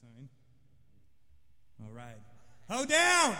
sign. All right. Hold down!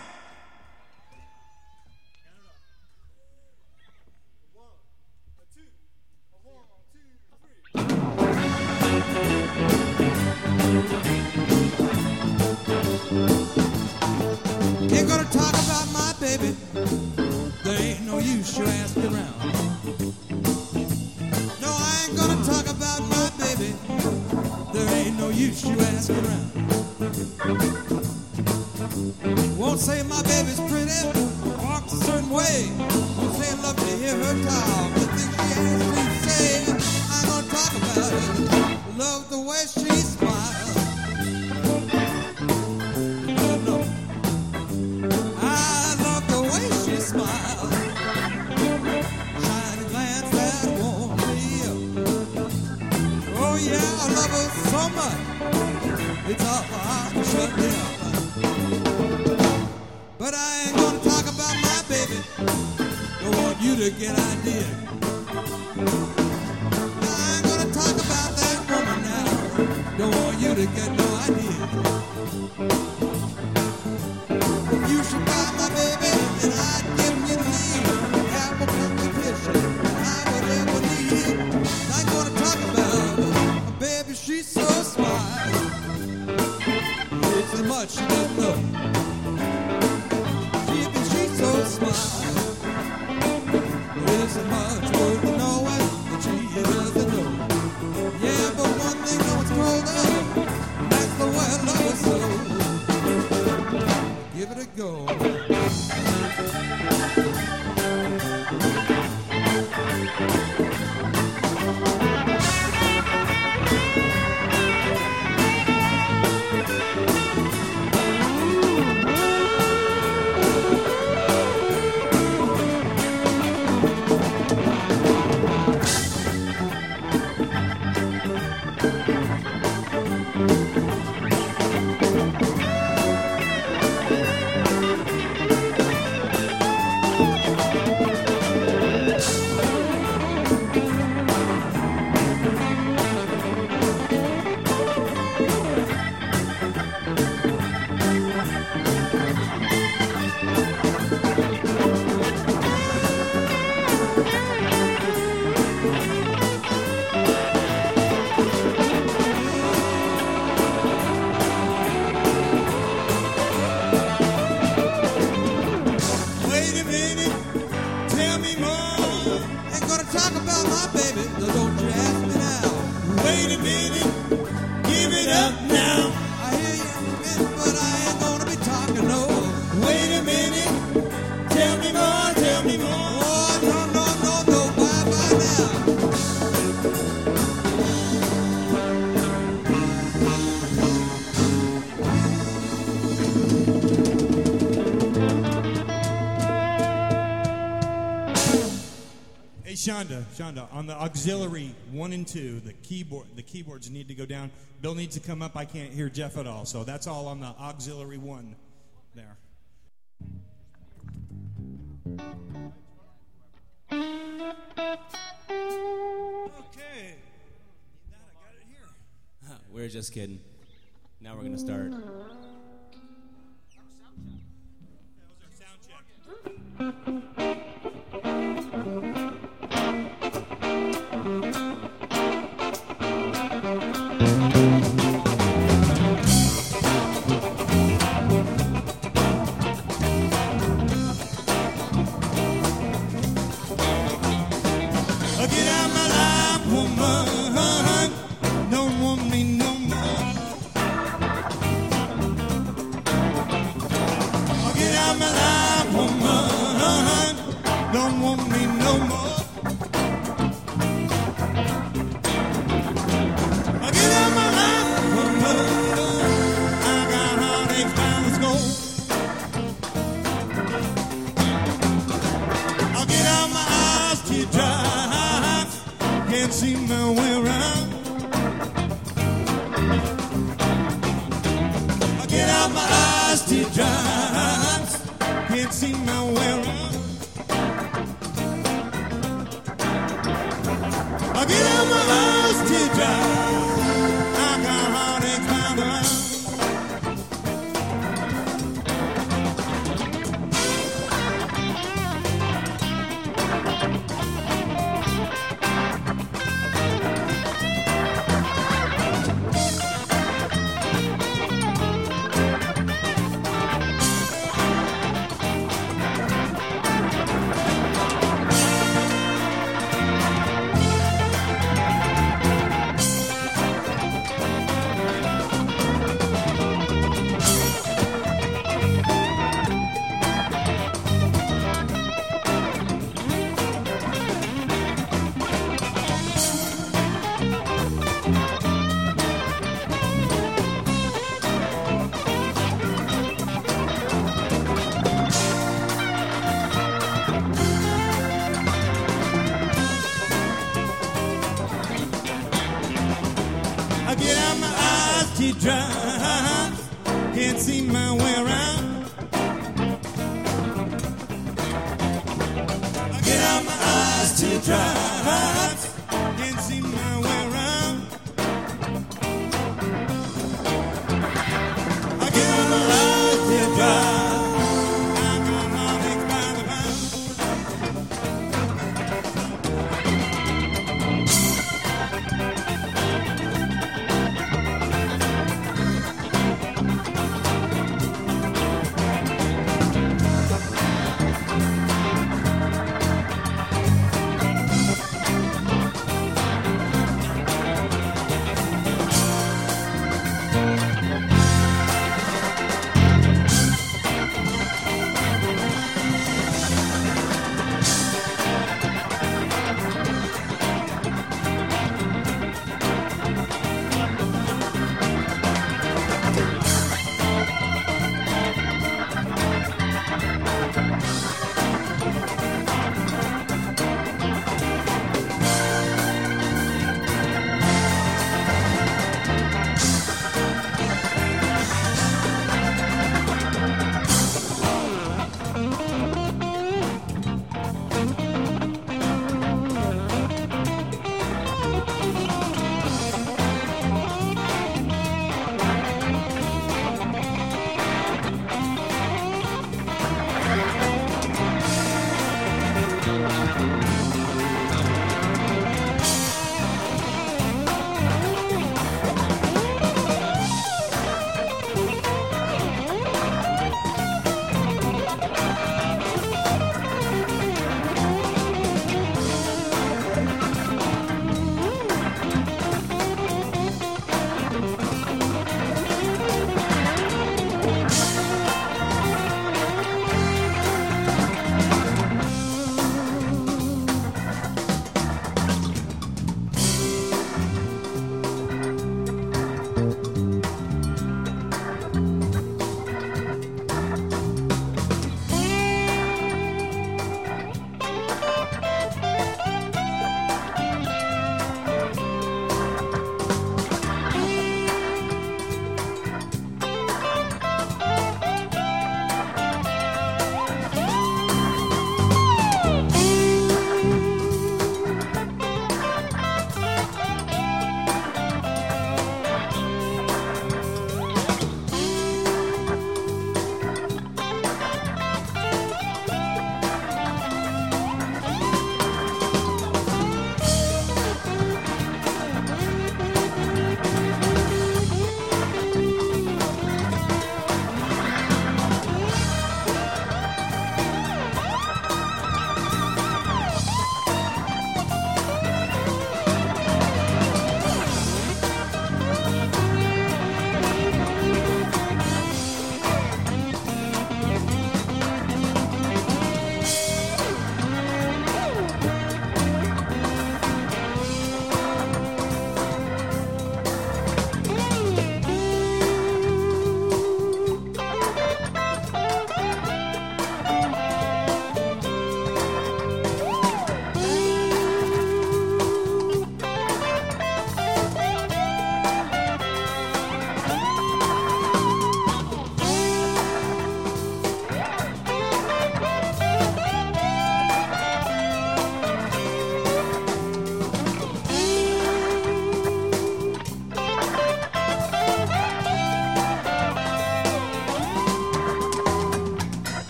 Shonda, Shonda, on the auxiliary one and two, the keyboard, the keyboards need to go down. Bill needs to come up. I can't hear Jeff at all, so that's all on the auxiliary one, there. Okay. We're just kidding. Now we're gonna start. That was our sound check. I Get out my eyes, to Can't see my way around. Get out my eyes.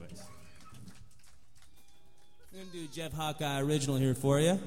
We're going to do Jeff Hawkeye original here for you.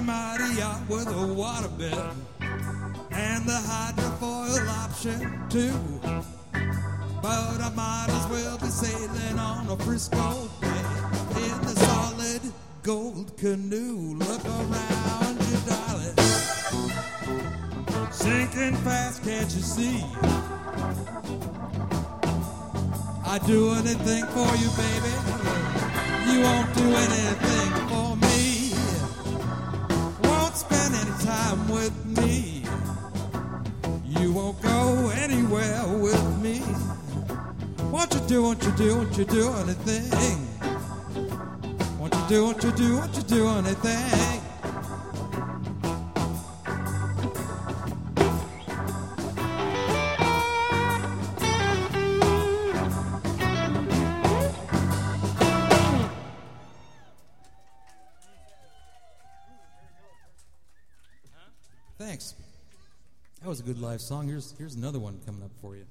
Mighty, mighty yacht with a waterbed and the hydrofoil option too. But I might as well be sailing on a Frisco Bay in the solid gold canoe. Look around you, darling. Sinking fast, can't you see? I'd do anything for you, baby. You won't do anything time with me. You won't go anywhere with me. Won't you do, won't you do, won't you do anything? Won't you do, won't you do, won't you do anything? Good live song. Here's here's another one coming up for you.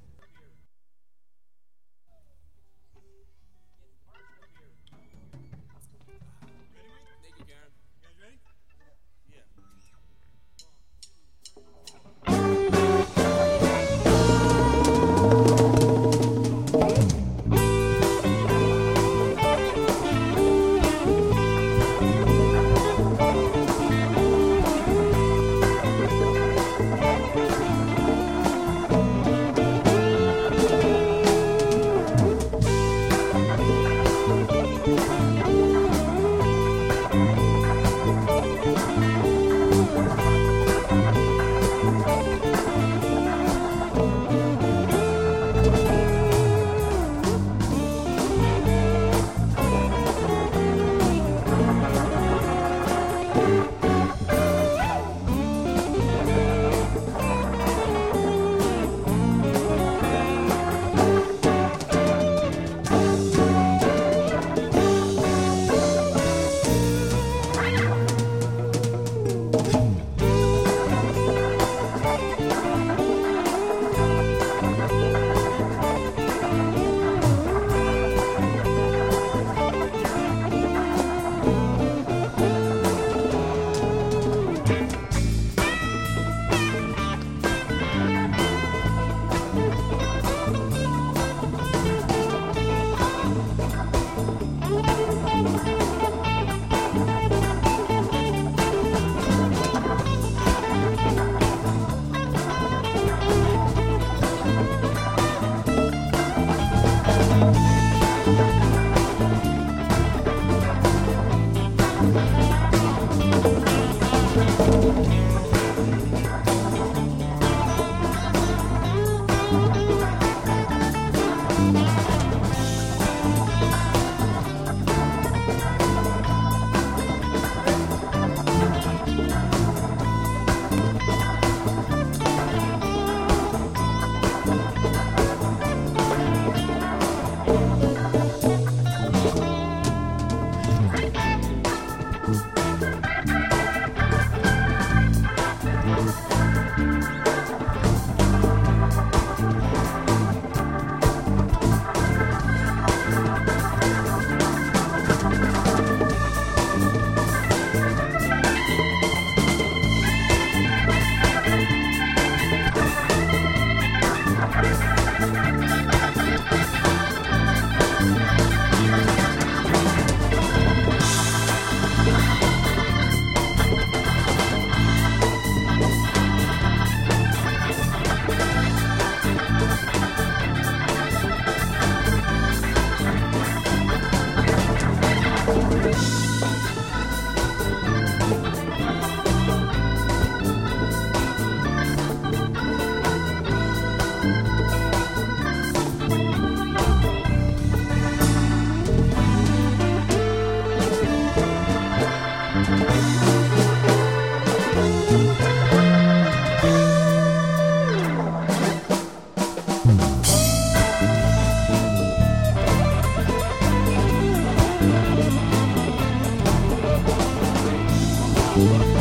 Cuba.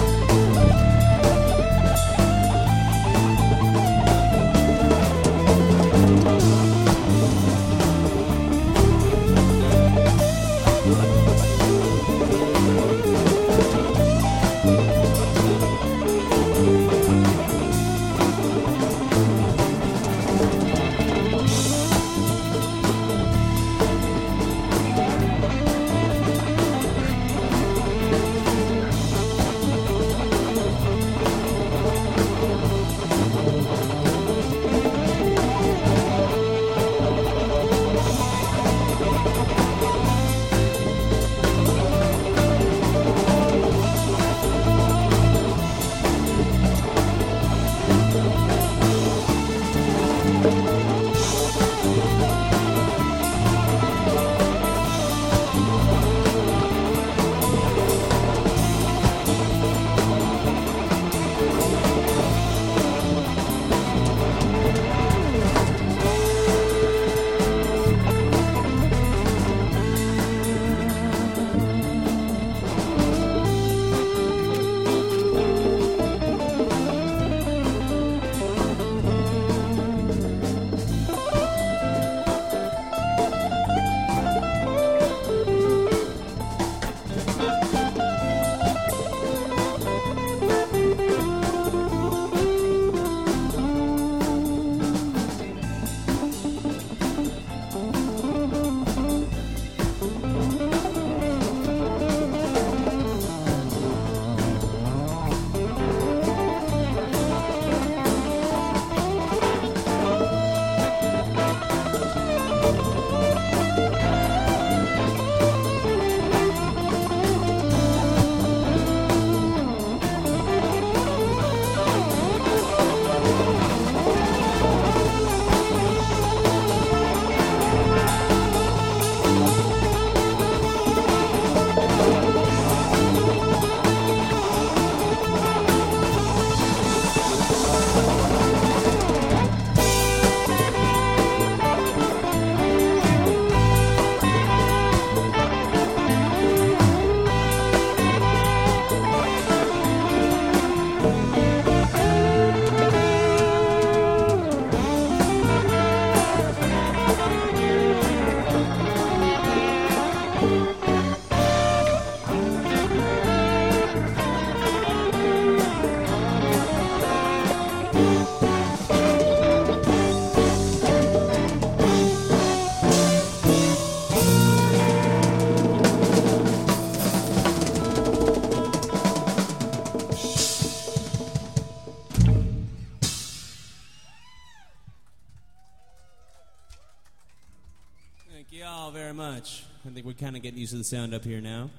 Very much. I think we're kind of getting used to the sound up here now.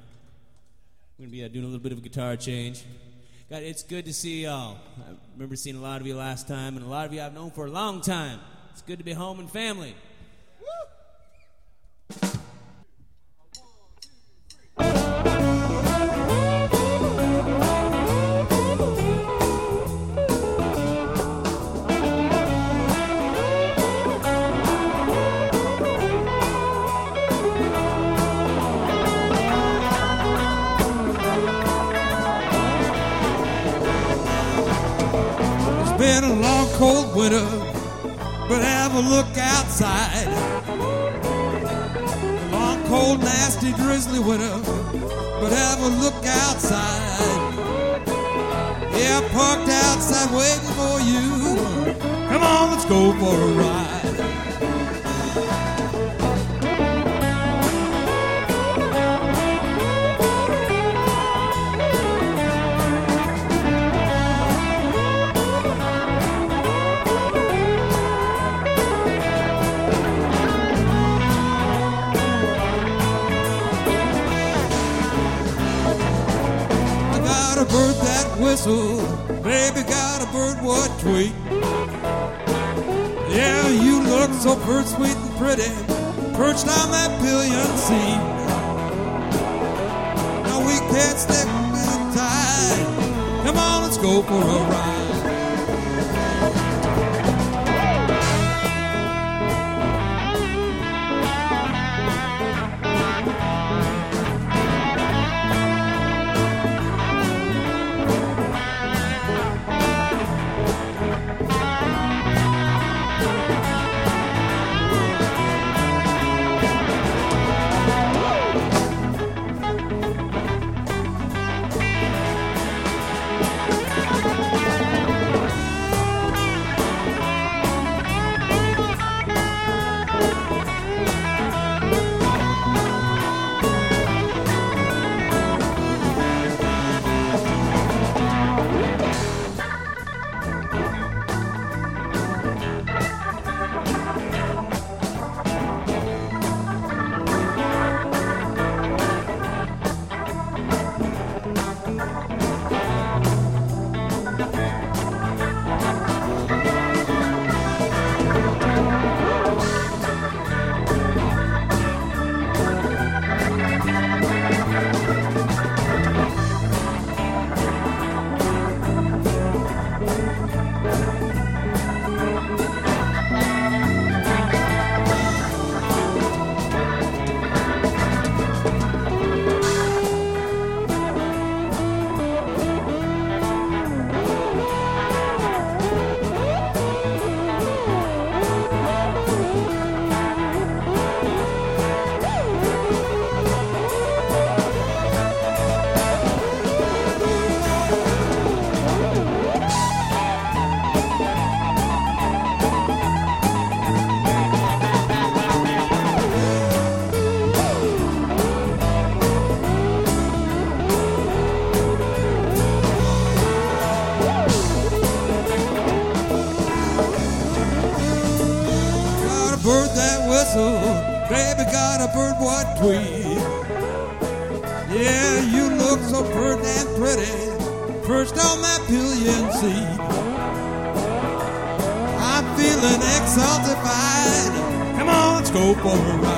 We're going to be uh, doing a little bit of a guitar change. God, it's good to see y'all. I remember seeing a lot of you last time, and a lot of you I've known for a long time. It's good to be home and family. Drizzly pert, sweet and pretty, perched on that pillion seat. Now we can't stick in tight. Come on, let's go for a ride. open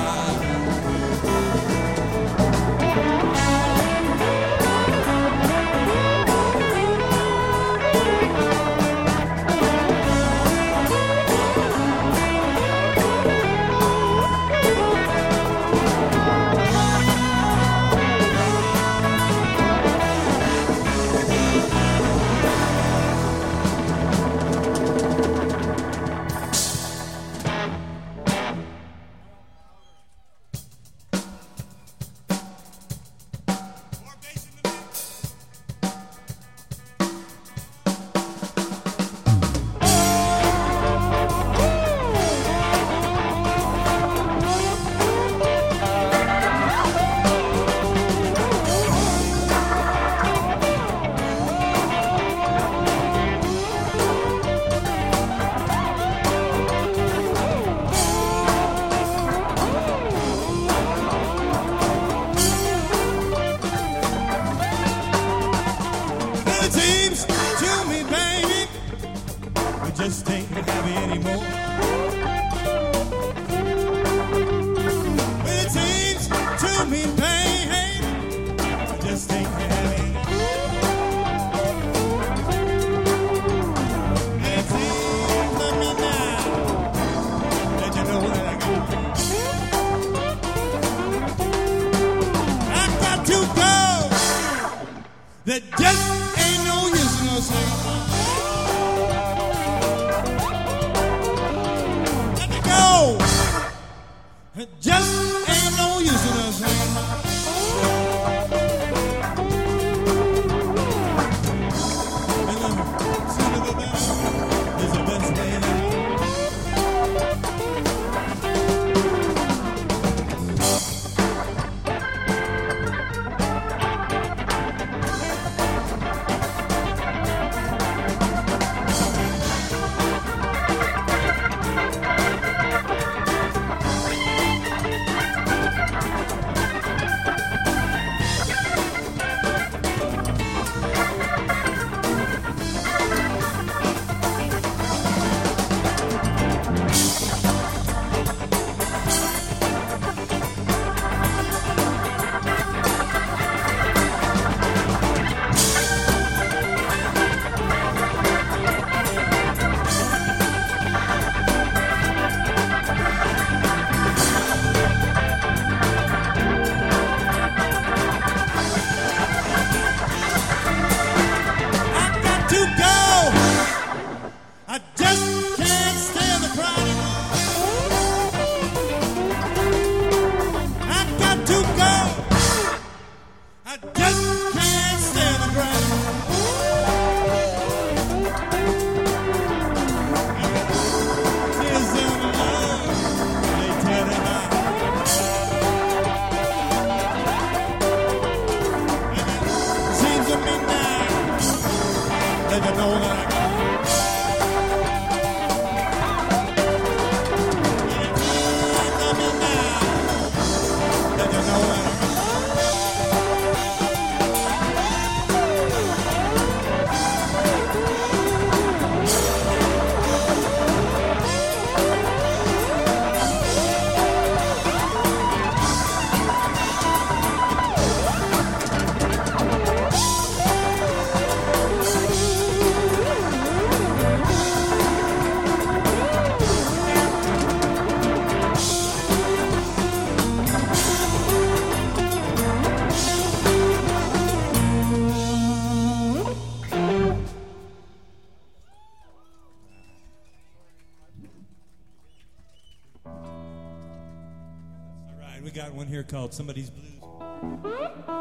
here called Somebody's Blues.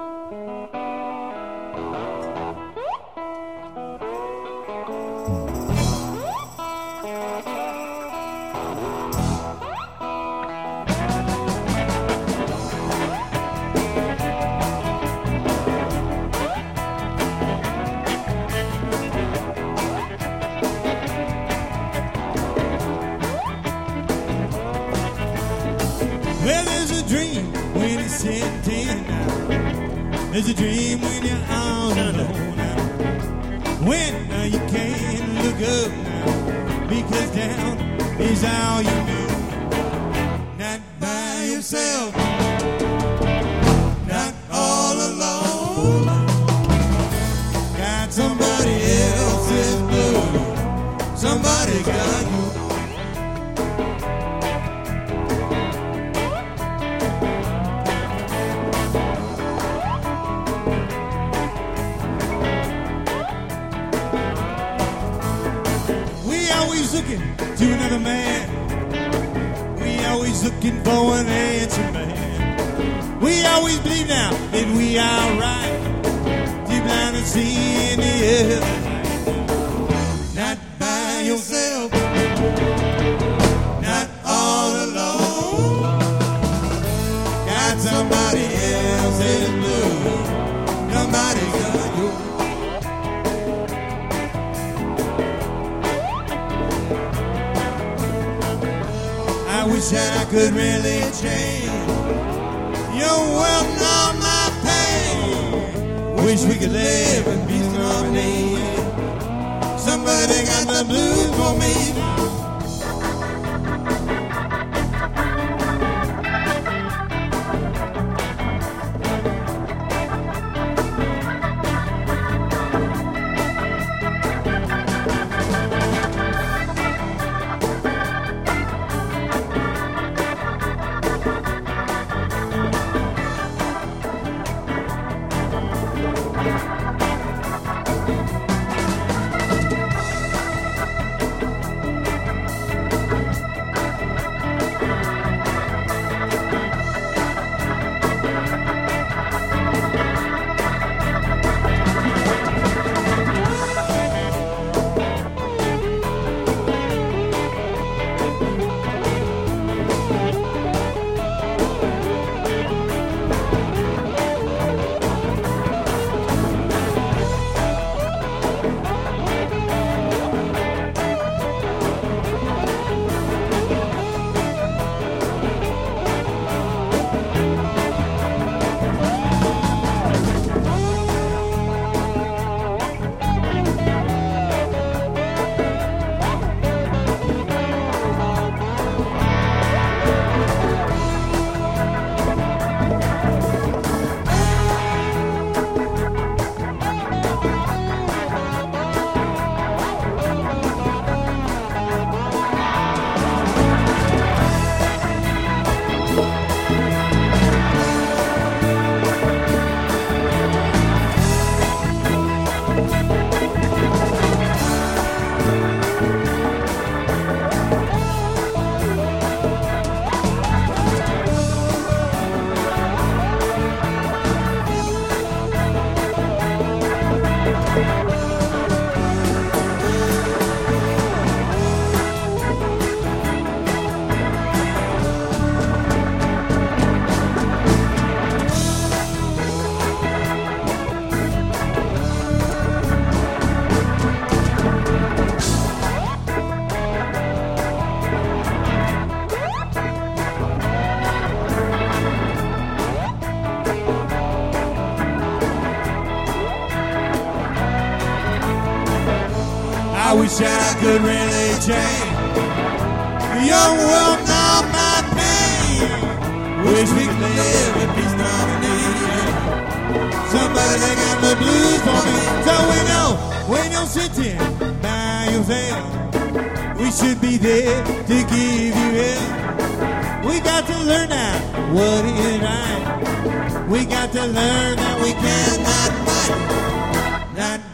man. We always looking for an answer, man. We always believe now that we are right. Deep down and see in the other. much I could really change. Your wealth and my pain. Wish we could live in peace and harmony. Somebody got the blues for me. I wish that I could really change the young world now my pain. Wish we could live in peace harmony. Somebody that got the blues for me. So we know when you're sitting by yourself, we should be there to give you help. We got to learn now what is right. We got to learn that we cannot fight. Not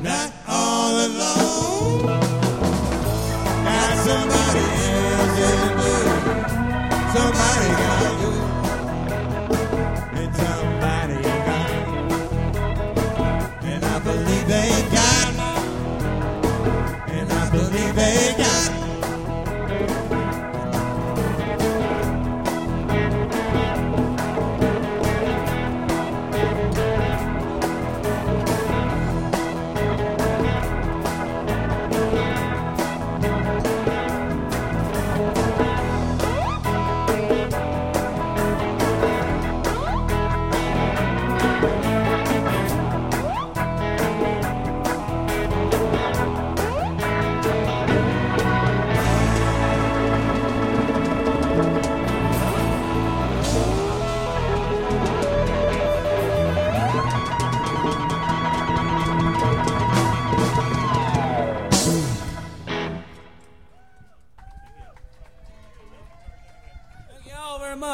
not all alone.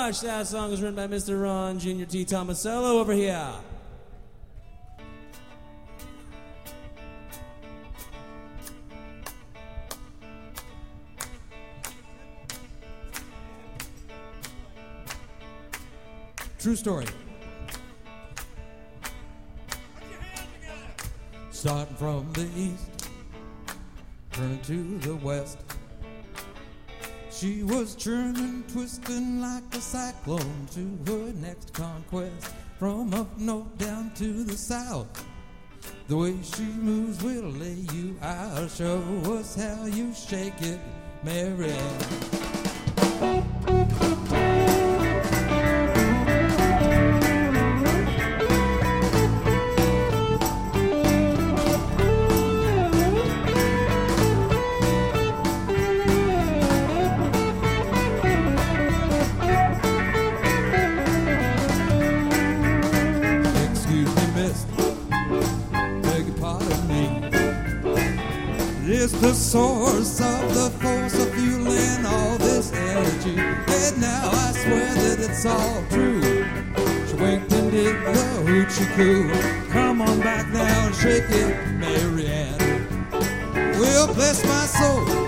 Much. That song is written by Mr. Ron Jr. T. Tomasello over here. True story. Starting from the east, turning to the west. She was churning, twisting like a cyclone to her next conquest. From up north down to the south. The way she moves will lay you out. Show us how you shake it, Mary. source of the force of fueling all this energy. And now I swear that it's all true. She winked and did the hoochie coo. Come on back now and shake it, Marianne. Will bless my soul.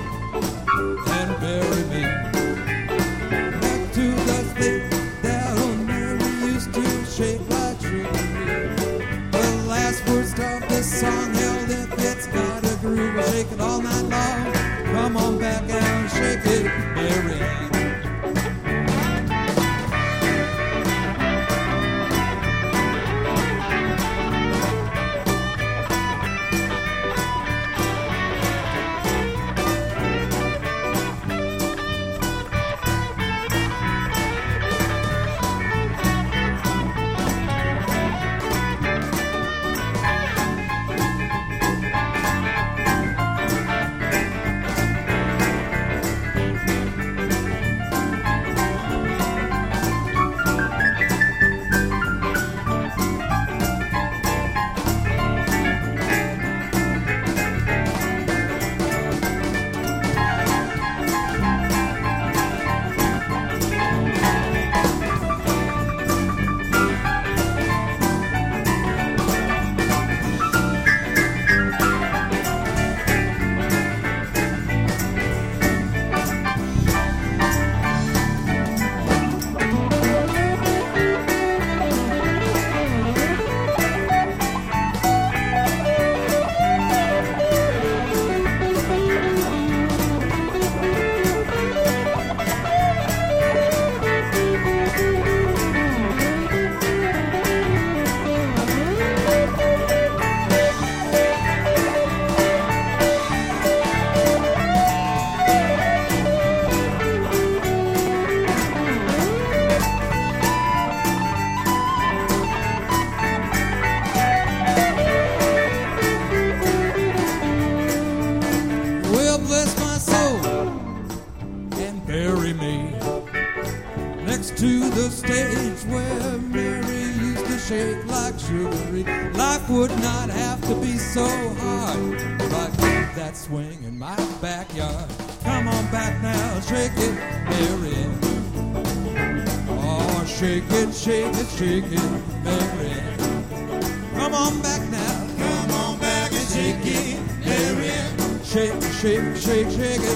shake, shake it.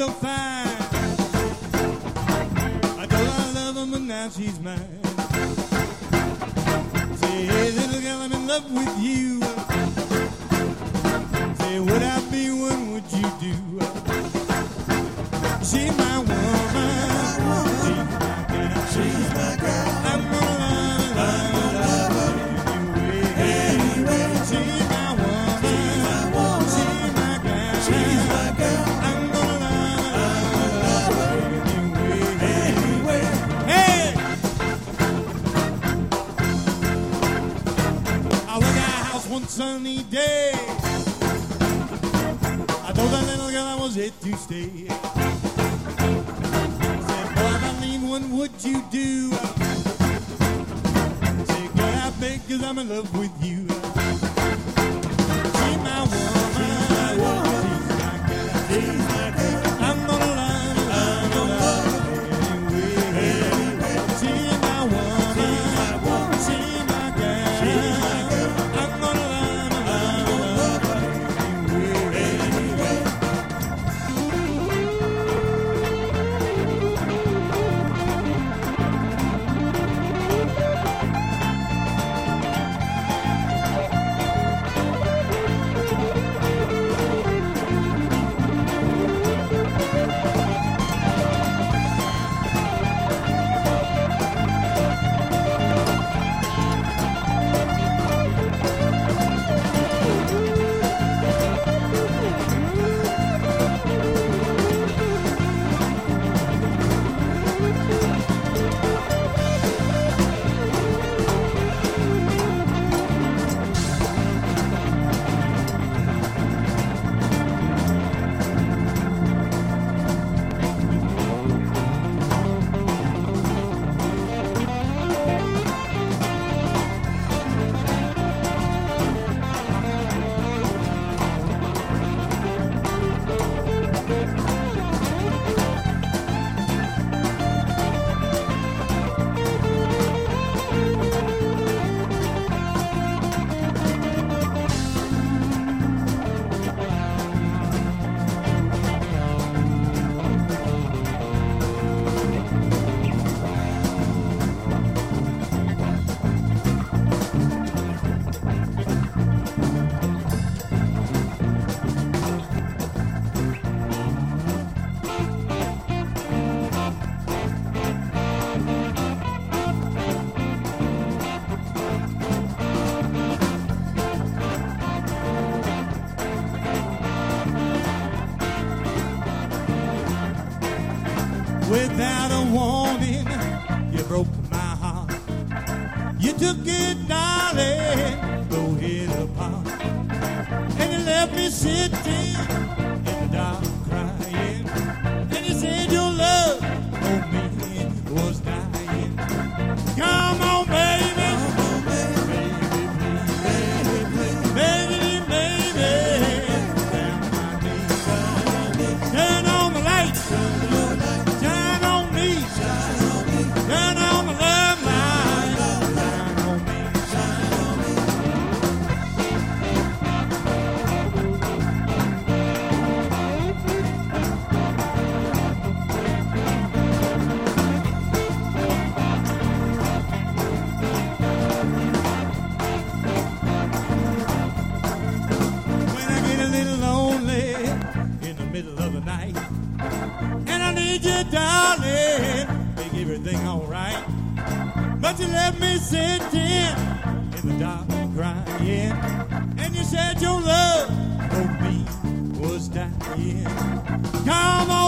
so fine. I told her I love him, but now she's mine. cause I'm in love with you. need you, darling. Make everything alright. But you left me sitting in the dark crying. And you said your love for me was dying. Come on.